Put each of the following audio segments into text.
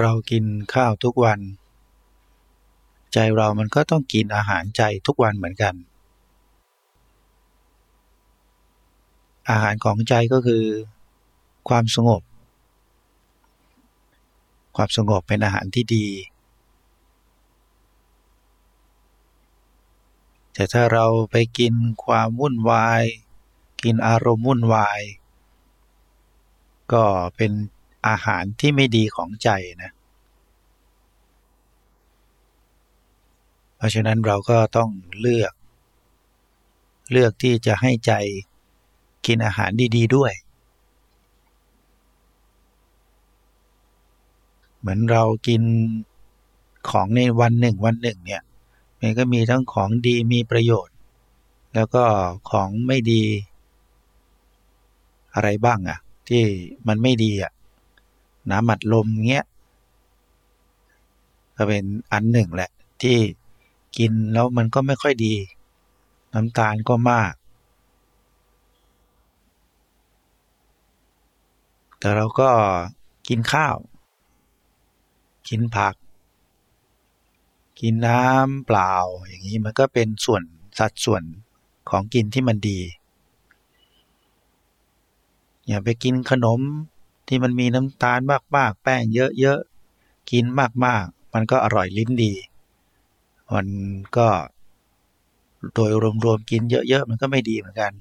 เรากินข้าวทุกวัน ใจเรามันก็ต้องกินอาหารใจทุกวันเหมือนกัน อาหารของใจก็คือ ความสงบ ความสงบเป็นอาหารที่ดี แต่ถ้าเราไปกินความวุ่นวาย กินอารมณ์วุ่นวาย ก็เป็น อาหารที่ไม่ดีของใจนะ เพราะฉะนั้นเราก็ต้องเลือก เลือกที่จะให้ใจกินอาหารดี ๆ ด้วย เหมือนเรากินของในวันหนึ่งวันหนึ่งเนี่ย มันก็มีทั้งของดีมีประโยชน์ แล้วก็ของไม่ดี อะไรบ้างอะที่มันไม่ดีอะ น้ำหมัดลมเงี้ยก็เป็นอันหนึ่งแหละที่กินแล้วมันก็ไม่ค่อยดี น้ำตาลก็มาก แต่เราก็กินข้าว กินผัก กินน้ำเปล่าอย่างนี้มันก็เป็นส่วนสัดส่วนของกินที่มันดี อย่าไปกินขนม ที่มันมีน้ำตาลมากๆ แป้งเยอะๆ กินมากๆ มันก็อร่อยลิ้นดี มันก็โดยรวมๆ กินเยอะๆ มันก็ไม่ดีเหมือนกัน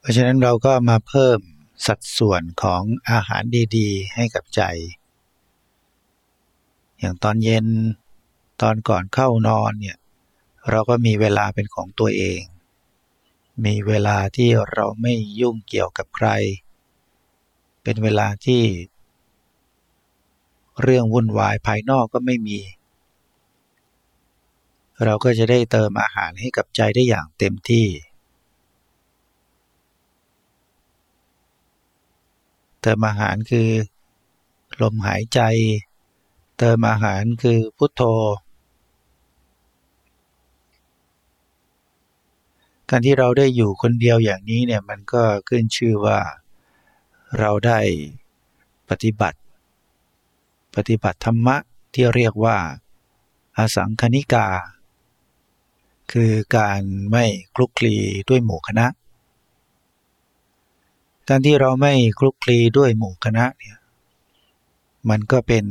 เพราะฉะนั้นเราก็มาเพิ่มสัดส่วนของอาหารดีๆ ให้กับใจ อย่างตอนเย็นตอนก่อนเข้านอนเนี่ย เราก็มีเวลาเป็นของตัวเอง มีเวลาที่เราไม่ยุ่งเกี่ยวกับใคร เป็นเวลาที่ เรื่องวุ่นวายภายนอกก็ไม่มี เราก็จะได้เติมอาหารให้กับใจได้อย่างเต็มที่ เติมอาหารคือ ลมหายใจ เติมอาหารคือพุทโธ การที่เราได้อยู่คนเดียวอย่างนี้เนี่ยมันก็ขึ้นชื่อว่าเราได้ปฏิบัติ ปฏิบัติธรรมะที่เรียกว่าอาสังคณิกา คือการไม่คลุกคลีด้วยหมู่คณะ การที่เราไม่คลุกคลีด้วยหมู่คณะเนี่ยมันก็เป็น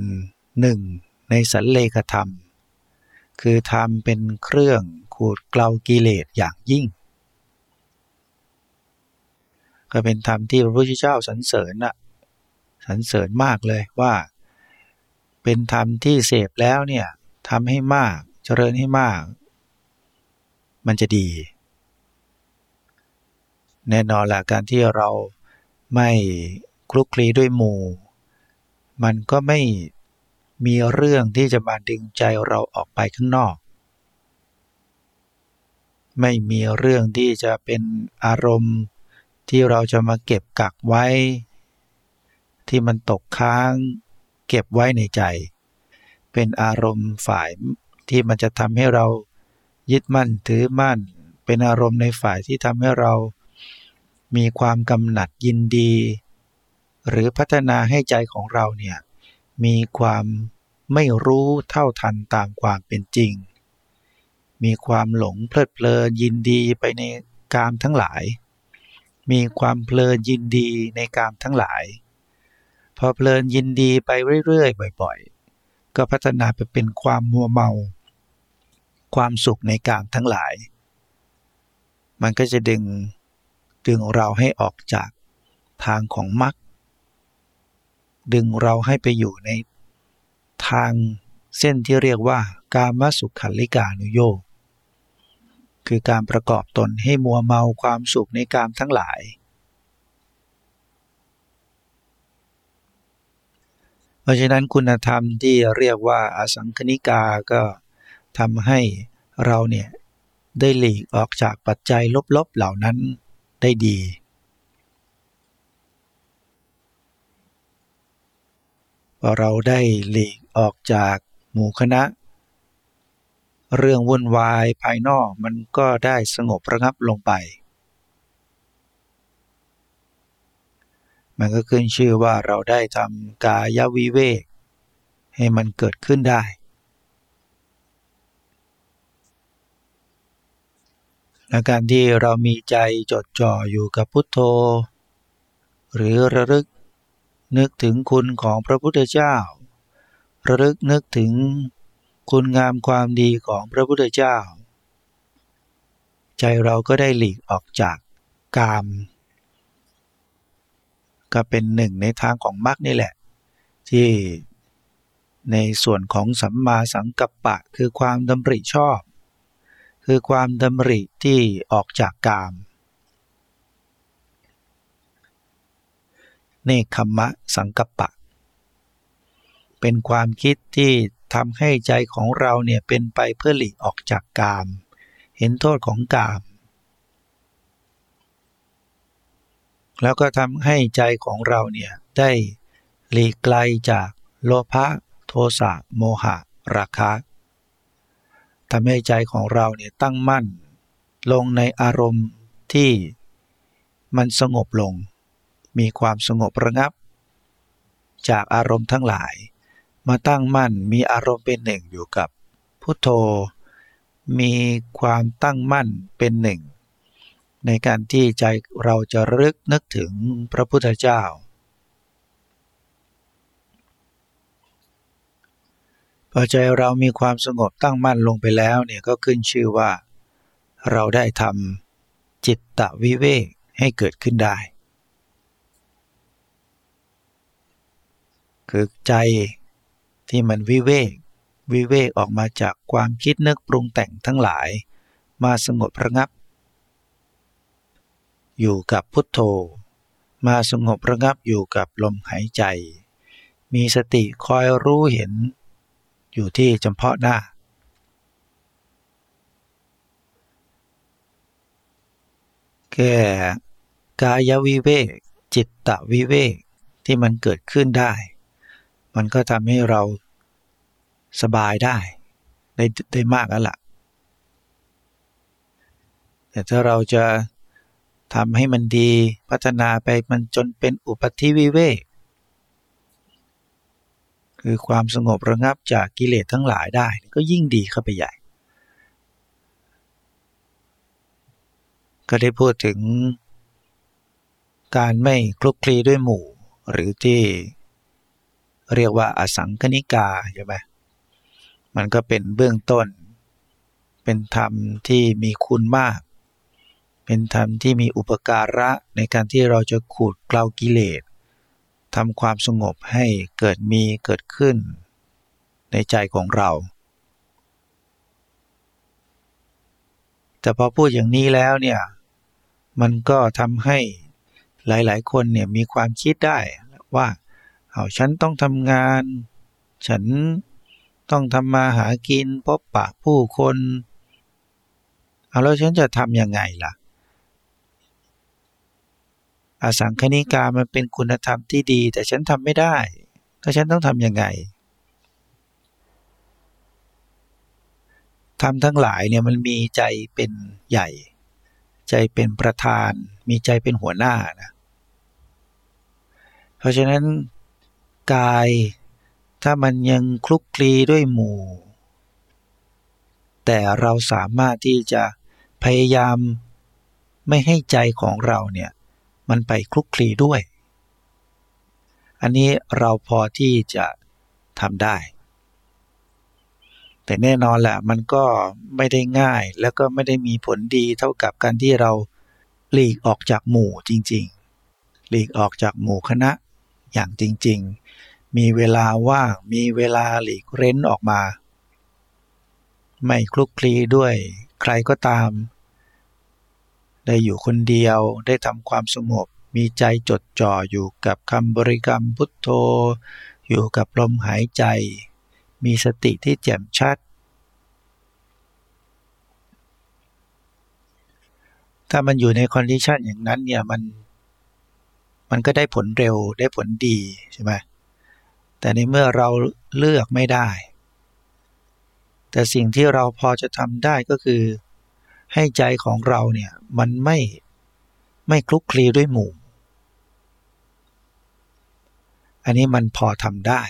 หนึ่งในสันเลขธรรม คือทำเป็นเครื่องขูดเกลากิเลสอย่างยิ่ง ก็เป็นธรรมที่พระพุทธเจ้าสรรเสริญน่ะสรรเสริญมากเลยว่า เป็นธรรมที่เสพแล้วเนี่ยทำให้มากเจริญให้มาก มันจะดี แน่นอนละการที่เราไม่คลุกคลีด้วยหมู่ มันก็ไม่มีเรื่องที่จะมาดึงใจเราออกไปข้างนอก ไม่มีเรื่องที่จะเป็นอารมณ์ ที่เราจะมาเก็บกักไว้ ที่มันตกค้าง เก็บไว้ในใจ เป็นอารมณ์ฝ่ายที่มันจะทำให้เรายึดมั่นถือมั่น เป็นอารมณ์ในฝ่ายที่ทำให้เรา มีความกำหนัดยินดี หรือพัฒนาให้ใจของเราเนี่ยมีความไม่รู้เท่าทันตามความเป็นจริง มีความหลงเพลิดเพลินยินดีไปในกามทั้งหลาย มีความเพลินยินดีในกามทั้งหลาย พอเพลินยินดีไปเรื่อยๆ บ่อยๆ ก็พัฒนาไปเป็นความมัวเมา ความสุขในกามทั้งหลาย มันก็จะดึงดึงเราให้ออกจากทางของมรรคดึงเราให้ไปอยู่ในทางเส้นที่เรียกว่ากามสุขขันลิกานุโยก คือการประกอบตนให้มัวเมาความสุขในกามทั้งหลาย เพราะฉะนั้นคุณธรรมที่เรียกว่าอสังคณิกาก็ทำให้เราเนี่ยได้หลีกออกจากปัจจัยลบๆเหล่านั้นได้ดี พอเราได้หลีกออกจากหมู่คณะ เรื่องวุ่นวายภายนอกมันก็ได้สงบระงับลงไป มันก็ขึ้นชื่อว่าเราได้ทำกายวิเวก ให้มันเกิดขึ้นได้ และการที่เรามีใจจดจ่ออยู่กับพุทโธ หรือระลึกนึกถึงคุณของพระพุทธเจ้า ระลึกนึกถึง คุณงามความดีของพระพุทธเจ้า ใจเราก็ได้หลีกออกจากกาม ก็เป็นหนึ่งในทางของมรรคนี่แหละ ที่ในส่วนของสัมมาสังกัปปะคือความดำริชอบ คือความดำริที่ออกจากกามเนคขมะสังกัปปะ เป็นความคิดที่ ทำให้ใจของเราเนี่ยเป็นไปเพื่อหลีกออกจากกาม เห็นโทษของกาม แล้วก็ทำให้ใจของเราเนี่ยได้หลีกไกลจากโลภะโทสะโมหะ ราคะทำให้ใจของเราเนี่ยตั้งมั่น ลงในอารมณ์ที่มันสงบลง มีความสงบระงับ จากอารมณ์ทั้งหลาย มาตั้งมั่นมีอารมณ์เป็นหนึ่งอยู่กับพุทโธ มีความตั้งมั่นเป็นหนึ่ง ในการที่ใจเราจะรึกนึกถึงพระพุทธเจ้า พอใจเรามีความสงบตั้งมั่นลงไปแล้วเนี่ยก็ขึ้นชื่อว่า เราได้ทำจิตตวิเวกให้เกิดขึ้นได้ คือใจ ที่มันวิเวก วิเวกออกมาจากความคิดนึกปรุงแต่งทั้งหลาย มาสงบระงับ อยู่กับพุทโธ มาสงบระงับอยู่กับลมหายใจ มีสติคอยรู้เห็น อยู่ที่จำเพาะหน้าแก่กายวิเวก จิตตวิเวกที่มันเกิดขึ้นได้ มันก็ทำให้เราสบายได้ ได้ได้มากแล้วล่ะ แต่ถ้าเราจะทำให้มันดีพัฒนาไปมันจนเป็นอุปธิวิเวกคือความสงบระงับจากกิเลสทั้งหลายได้ ก็ยิ่งดีเข้าไปใหญ่ ก็ได้พูดถึงการไม่คลุกคลีด้วยหมู่ หรือที่ เรียกว่าอสังคณิกาใช่ไหมมันก็เป็นเบื้องต้น เป็นธรรมที่มีคุณมาก เป็นธรรมที่มีอุปการะในการที่เราจะขูดเกลากิเลสทำความสงบให้เกิดมีเกิดขึ้น ในใจของเรา แต่พอพูดอย่างนี้แล้วเนี่ย มันก็ทำให้หลาย ๆ คนเนี่ยมีความคิดได้ว่า เอาฉันต้องทำงาน ฉันต้องทำมาหากินพบปะผู้คน เอาแล้วฉันจะทำยังไงล่ะ อสังคณิกามันเป็นคุณธรรมที่ดี แต่ฉันทำไม่ได้แล้วฉันต้องทำยังไงทำทั้งหลายเนี่ยมันมีใจเป็นใหญ่ ใจเป็นประธาน มีใจเป็นหัวหน้านะเพราะฉะนั้น กาย ถ้ามันยังคลุกคลีด้วยหมู่ แต่เราสามารถที่จะพยายามไม่ให้ใจของเราเนี่ย มันไปคลุกคลีด้วย อันนี้เราพอที่จะทำได้ แต่แน่นอนแหละมันก็ไม่ได้ง่ายแล้วก็ไม่ได้มีผลดีเท่ากับการที่เราหลีกออกจากหมู่จริง ๆ หลีกออกจากหมู่คณะอย่างจริง ๆ มีเวลาว่างมีเวลาหลีกเร้นออกมา ไม่คลุกคลีด้วยใครก็ตาม ได้อยู่คนเดียวได้ทำความสงบมีใจจดจ่ออยู่กับคำบริกรรมพุทโธ อยู่กับลมหายใจ มีสติที่แจ่มชัด ถ้ามันอยู่ในคอนดิชันอย่างนั้นเนี่ยมันมันก็ได้ผลเร็วได้ผลดีใช่ไหม แต่ในเมื่อเราเลือกไม่ได้ แต่สิ่งที่เราพอจะทำได้ก็คือ ให้ใจของเราเนี่ยมันไม่ไม่คลุกคลีด้วยหมู่ อันนี้มันพอทำได้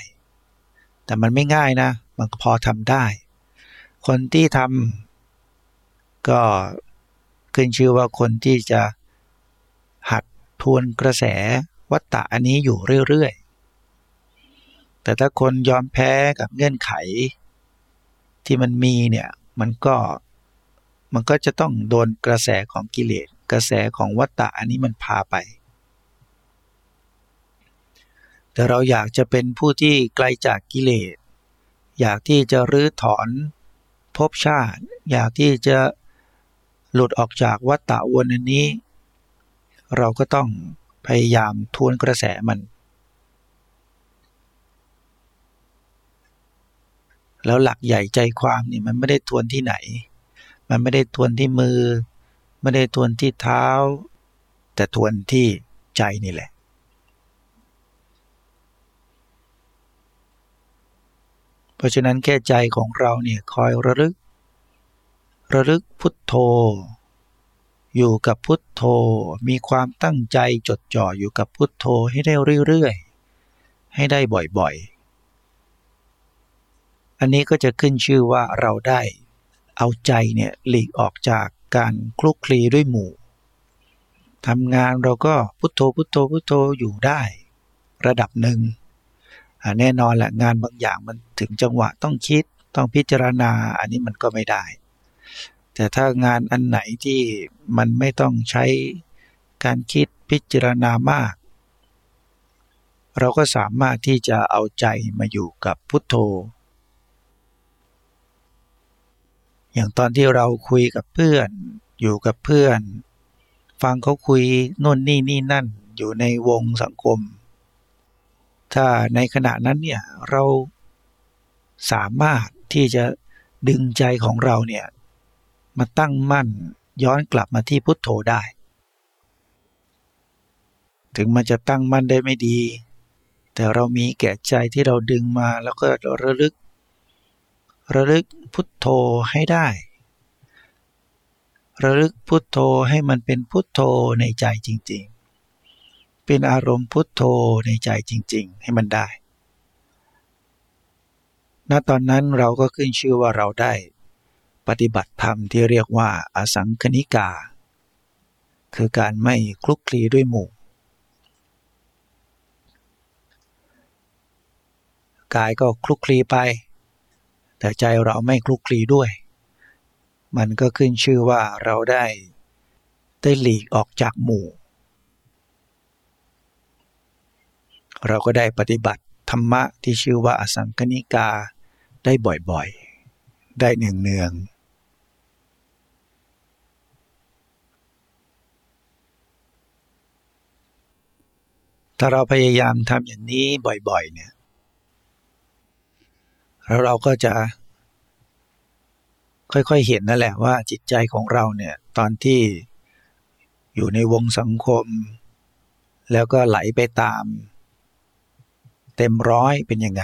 แต่มันไม่ง่ายนะ มันพอทำได้ คนที่ทำก็ขึ้นชื่อว่าคนที่จะหัดทวนกระแสวัตตะอันนี้อยู่เรื่อยๆ แต่ถ้าคนยอมแพ้กับเงื่อนไขที่มันมีเนี่ยมันก็มันก็จะต้องโดนกระแสของกิเลสกระแสของวัตตะอันนี้มันพาไป แต่เราอยากจะเป็นผู้ที่ไกลจากกิเลส อยากที่จะรื้อถอนภพชาติ อยากที่จะหลุดออกจากวัฏฏะวนอันนี้ เราก็ต้องพยายามทวนกระแสมัน แล้วหลักใหญ่ใจความนี่มันไม่ได้ทวนที่ไหน มันไม่ได้ทวนที่มือ ไม่ได้ทวนที่เท้า แต่ทวนที่ใจนี่แหละ เพราะฉะนั้นแค่ใจของเราเนี่ยคอยระลึก ระลึกพุทโธ อยู่กับพุทโธ มีความตั้งใจจดจ่ออยู่กับพุทโธให้ได้เรื่อยๆ ให้ได้บ่อยๆ อันนี้ก็จะขึ้นชื่อว่าเราได้เอาใจเนี่ยหลีกออกจากการคลุกคลีด้วยหมู่ทำงานเราก็พุทโธพุทโธพุทโธอยู่ได้ ระดับหนึ่งแน่นอนแหละงานบางอย่างมันถึงจังหวะต้องคิดต้องพิจารณาอันนี้มันก็ไม่ได้ แต่ถ้างานอันไหนที่มันไม่ต้องใช้การคิดพิจารณามาก เราก็สามารถที่จะเอาใจมาอยู่กับพุทโธ อย่างตอนที่เราคุยกับเพื่อน อยู่กับเพื่อน ฟังเขาคุยนู่นนี่นี่นั่นอยู่ในวงสังคม ถ้าในขณะนั้นเนี่ยเราสามารถที่จะดึงใจของเราเนี่ยมาตั้งมั่นย้อนกลับมาที่พุทโธได้ ถึงมันจะตั้งมั่นได้ไม่ดี แต่เรามีแก่ใจที่เราดึงมาแล้วก็ระลึก ระลึกพุทโธให้ได้ ระลึกพุทโธให้มันเป็นพุทโธในใจจริง ๆ เป็นอารมณ์พุทโธในใจจริง ๆ ให้มันได้ ณ ตอนนั้นเราก็ขึ้นชื่อว่าเราได้ ปฏิบัติธรรมที่เรียกว่าอสังคณิกา คือการไม่คลุกคลีด้วยหมู่กายก็คลุกคลีไป แต่ใจเราไม่คลุกคลีด้วย มันก็ขึ้นชื่อว่าเราได้ ได้หลีกออกจากหมู่ เราก็ได้ปฏิบัติธรรมะที่ชื่อว่าอสังคณิกาได้บ่อยๆ ได้เนืองๆถ้าเราพยายามทำอย่างนี้บ่อย ๆ เนี่ย แล้วเราก็จะ ค่อยๆเห็นนั่นแหละว่าจิตใจของเราเนี่ยตอนที่อยู่ในวงสังคม แล้วก็ไหลไปตาม เต็มร้อยเป็นยังไง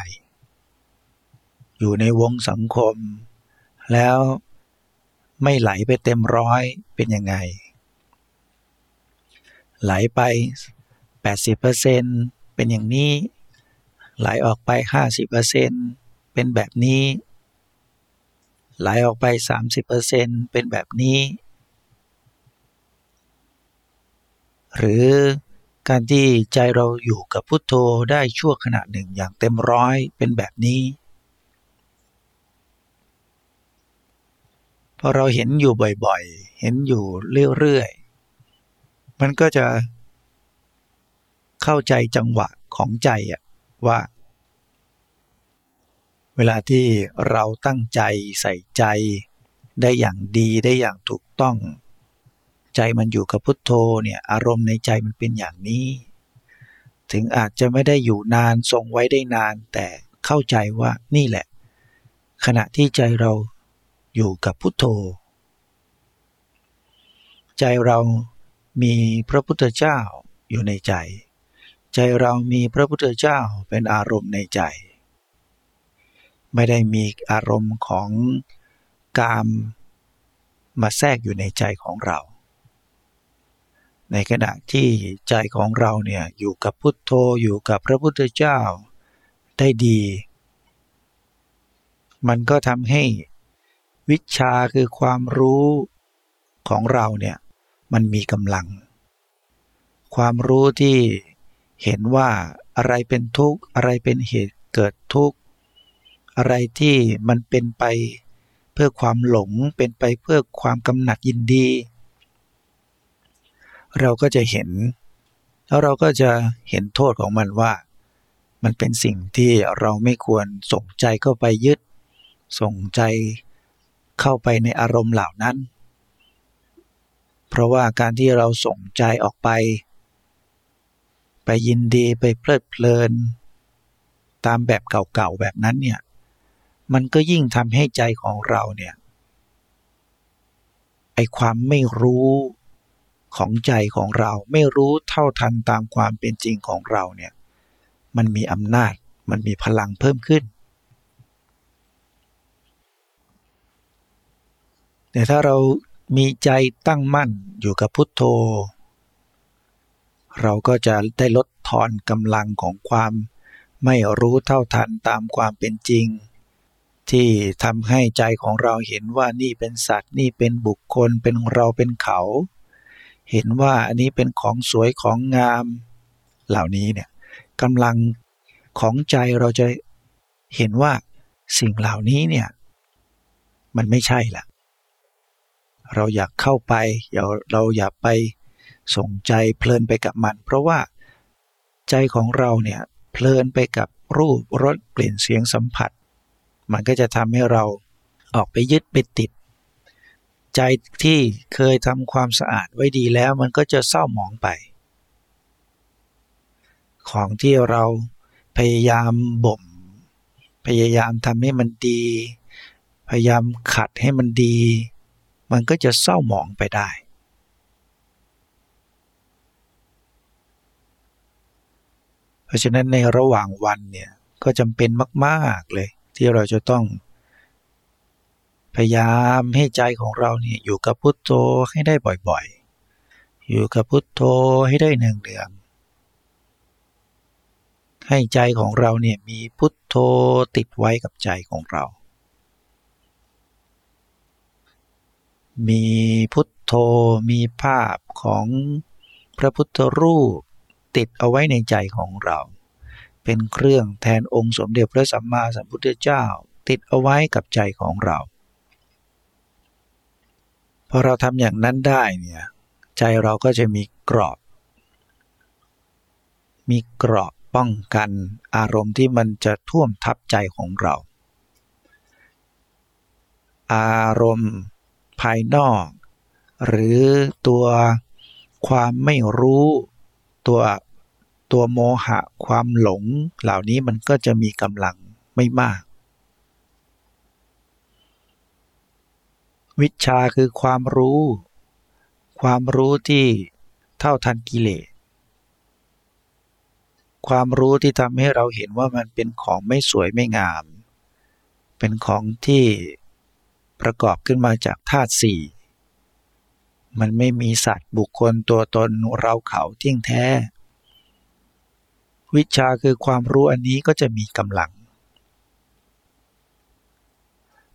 อยู่ในวงสังคม แล้วไม่ไหลไปเต็มร้อยเป็นยังไง ไหลไป 80%เป็นอย่างนี้ ไหลออกไป 50%เเป็นแบบนี้ ไหลออกไป 30%เป็นแบบนี้ หรือการที่ใจเราอยู่กับพุทโธได้ชั่วขณะหนึ่งอย่างเต็มร้อยเป็นแบบนี้พอเราเห็นอยู่บ่อยๆ เห็นอยู่เรื่อยๆ มันก็จะเข้าใจจังหวะของใจอะว่า เวลาที่เราตั้งใจใส่ใจ ได้อย่างดีได้อย่างถูกต้อง ใจมันอยู่กับพุทโธเนี่ยอารมณ์ในใจมันเป็นอย่างนี้ ถึงอาจจะไม่ได้อยู่นานทรงไว้ได้นาน แต่เข้าใจว่านี่แหละ ขณะที่ใจเราอยู่กับพุทโธ ใจเรามีพระพุทธเจ้าอยู่ในใจ ใจเรามีพระพุทธเจ้าเป็นอารมณ์ในใจ ไม่ได้มีอารมณ์ของกามมาแทรกอยู่ในใจของเรา ในขณะที่ใจของเราเนี่ยอยู่กับพุทโธอยู่กับพระพุทธเจ้าได้ดี มันก็ทำให้วิชาคือความรู้ของเราเนี่ยมันมีกำลัง ความรู้ที่เห็นว่าอะไรเป็นทุกข์อะไรเป็นเหตุเกิดทุกข์ อะไรที่มันเป็นไปเพื่อความหลงเป็นไปเพื่อความกำหนัดยินดี เราก็จะเห็น แล้วเราก็จะเห็นโทษของมันว่า มันเป็นสิ่งที่เราไม่ควรส่งใจเข้าไปยึด ส่งใจเข้าไปในอารมณ์เหล่านั้น เพราะว่าการที่เราส่งใจออกไป ไปยินดีไปเพลิดเพลิน ตามแบบเก่าๆแบบนั้นเนี่ย มันก็ยิ่งทำให้ใจของเราเนี่ยไอความไม่รู้ของใจของเราไม่รู้เท่าทันตามความเป็นจริงของเราเนี่ยมันมีอำนาจมันมีพลังเพิ่มขึ้น แต่ถ้าเรามีใจตั้งมั่นอยู่กับพุทโธ เราก็จะได้ลดทอนกำลังของความไม่รู้เท่าทันตามความเป็นจริง ที่ทำให้ใจของเราเห็นว่านี่เป็นสัตว์นี่เป็นบุคคลเป็นเราเป็นเขา เห็นว่าอันนี้เป็นของสวยของงาม เหล่านี้เนี่ยกำลังของใจเราจะเห็นว่าสิ่งเหล่านี้เนี่ยมันไม่ใช่ละเราอยากเข้าไปเราเราอยากไปส่งใจเพลินไปกับมัน เพราะว่าใจของเราเนี่ยเพลินไปกับรูปรสกลิ่นเสียงสัมผัส มันก็จะทำให้เราออกไปยึดไปติด ใจที่เคยทำความสะอาดไว้ดีแล้วมันก็จะเศร้าหมองไป ของที่เราพยายามบ่ม พยายามทำให้มันดี พยายามขัดให้มันดี มันก็จะเศร้าหมองไปได้เพราะฉะนั้นในระหว่างวันเนี่ยก็จำเป็นมาก ๆ เลย ที่เราจะต้อง พยายามให้ใจของเราเนี่ยอยู่กับพุทโธให้ได้บ่อยๆ อยู่กับพุทโธให้ได้เนืองๆให้ใจของเราเนี่ยมีพุทโธติดไว้กับใจของเรา มีพุทโธมีภาพของพระพุทธรูปติดเอาไว้ในใจของเรา เป็นเครื่องแทนองค์สมเด็จพระสัมมาสัมพุทธเจ้า ติดเอาไว้กับใจของเรา พอเราทำอย่างนั้นได้เนี่ยใจเราก็จะมีกรอบ มีกรอบป้องกันอารมณ์ที่มันจะท่วมทับใจของเรา อารมณ์ภายนอก หรือตัวความไม่รู้ตัว ตัวโมหะความหลง เหล่านี้มันก็จะมีกำลังไม่มาก วิชาคือความรู้ ความรู้ที่เท่าทันกิเลสความรู้ที่ทำให้เราเห็นว่ามันเป็นของไม่สวยไม่งาม เป็นของที่ประกอบขึ้นมาจากธาตุสี่ มันไม่มีสัตว์บุคคลตัวตนเราเขาเที่ยงแท้ วิชาคือความรู้อันนี้ก็จะมีกำลัง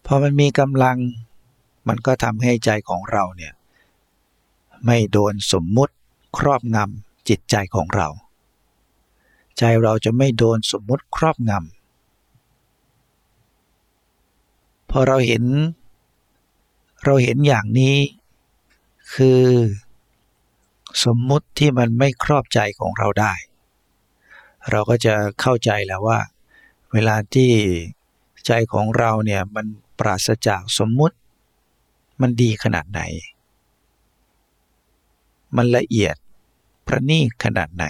พอมันมีกำลัง มันก็ทำให้ใจของเราเนี่ยไม่โดนสมมุติครอบงำจิตใจของเรา ใจเราจะไม่โดนสมมุติครอบงำพอเราเห็น เราเห็นอย่างนี้ คือ สมมุติที่มันไม่ครอบใจของเราได้ เราก็จะเข้าใจแล้วว่า เวลาที่ใจของเราเนี่ยมันปราศจากสมมุติ มันดีขนาดไหน มันละเอียดประณีตขนาดไหน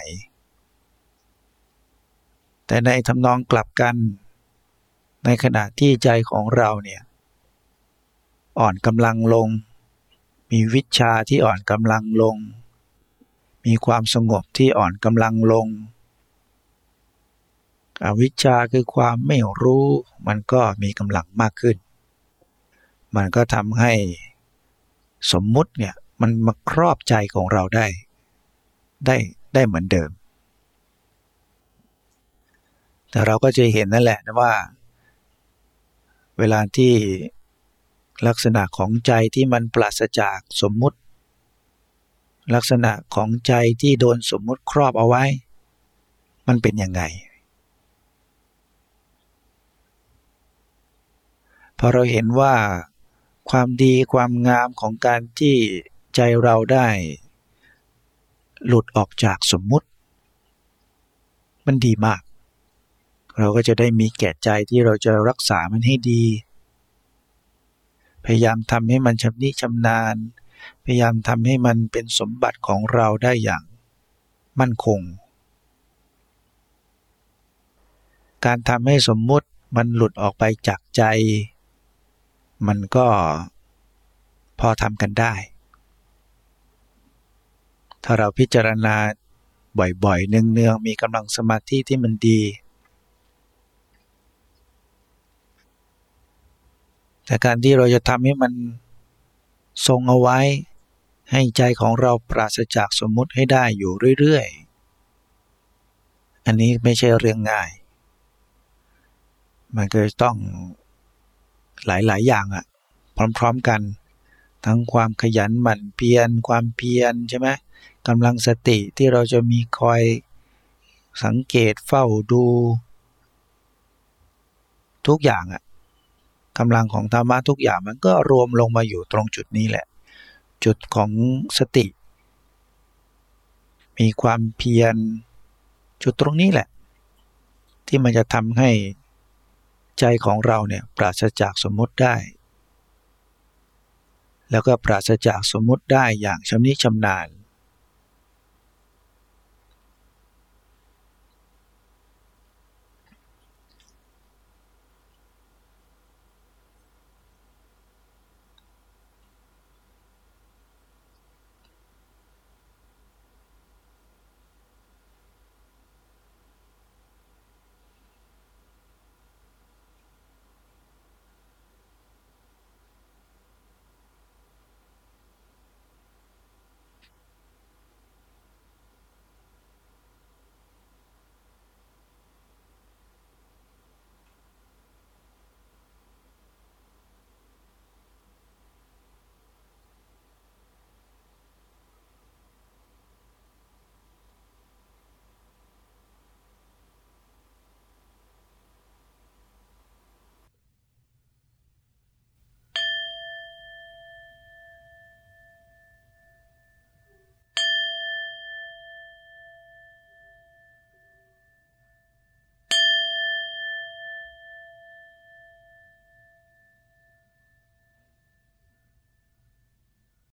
แต่ในทำนองกลับกัน ในขณะที่ใจของเราเนี่ยอ่อนกำลังลง มีวิชาที่อ่อนกำลังลง มีความสงบที่อ่อนกำลังลง อวิชชาคือความไม่รู้มันก็มีกำลังมากขึ้น มันก็ทำให้สมมุติเนี่ยมันมาครอบใจของเราได้ ได้ได้เหมือนเดิม แต่เราก็จะเห็นนั่นแหละนะว่า เวลาที่ลักษณะของใจที่มันปราศจากสมมุติ ลักษณะของใจที่โดนสมมุติครอบเอาไว้ มันเป็นยังไง พอเราเห็นว่าความดีความงามของการที่ใจเราได้ หลุดออกจากสมมุติ มันดีมาก เราก็จะได้มีแก่ใจที่เราจะรักษามันให้ดี พยายามทำให้มันชำนิชำนาญ พยายามทำให้มันเป็นสมบัติของเราได้อย่างมั่นคง การทำให้สมมุติมันหลุดออกไปจากใจ มันก็พอทำกันได้ ถ้าเราพิจารณาบ่อยๆ เนืองๆ มีกำลังสมาธิที่มันดี แต่การที่เราจะทำให้มันทรงเอาไว้ ให้ใจของเราปราศจากสมมุติให้ได้อยู่เรื่อยๆ อันนี้ไม่ใช่เรื่องง่าย มันก็ต้อง หลาย ๆ อย่างอะพร้อม ๆ กัน ทั้งความขยันหมั่นเพียรความเพียรใช่ไหมกำลังสติที่เราจะมีคอยสังเกตเฝ้าดู ทุกอย่างอะกำลังของธรรมะทุกอย่างมันก็รวมลงมาอยู่ตรงจุดนี้แหละ จุดของสติ มีความเพียรจุดตรงนี้แหละ ที่มันจะทำให้ ใจของเราเนี่ยปราศจากสมมติได้ แล้วก็ปราศจากสมมติได้อย่างชำนิชำนาญ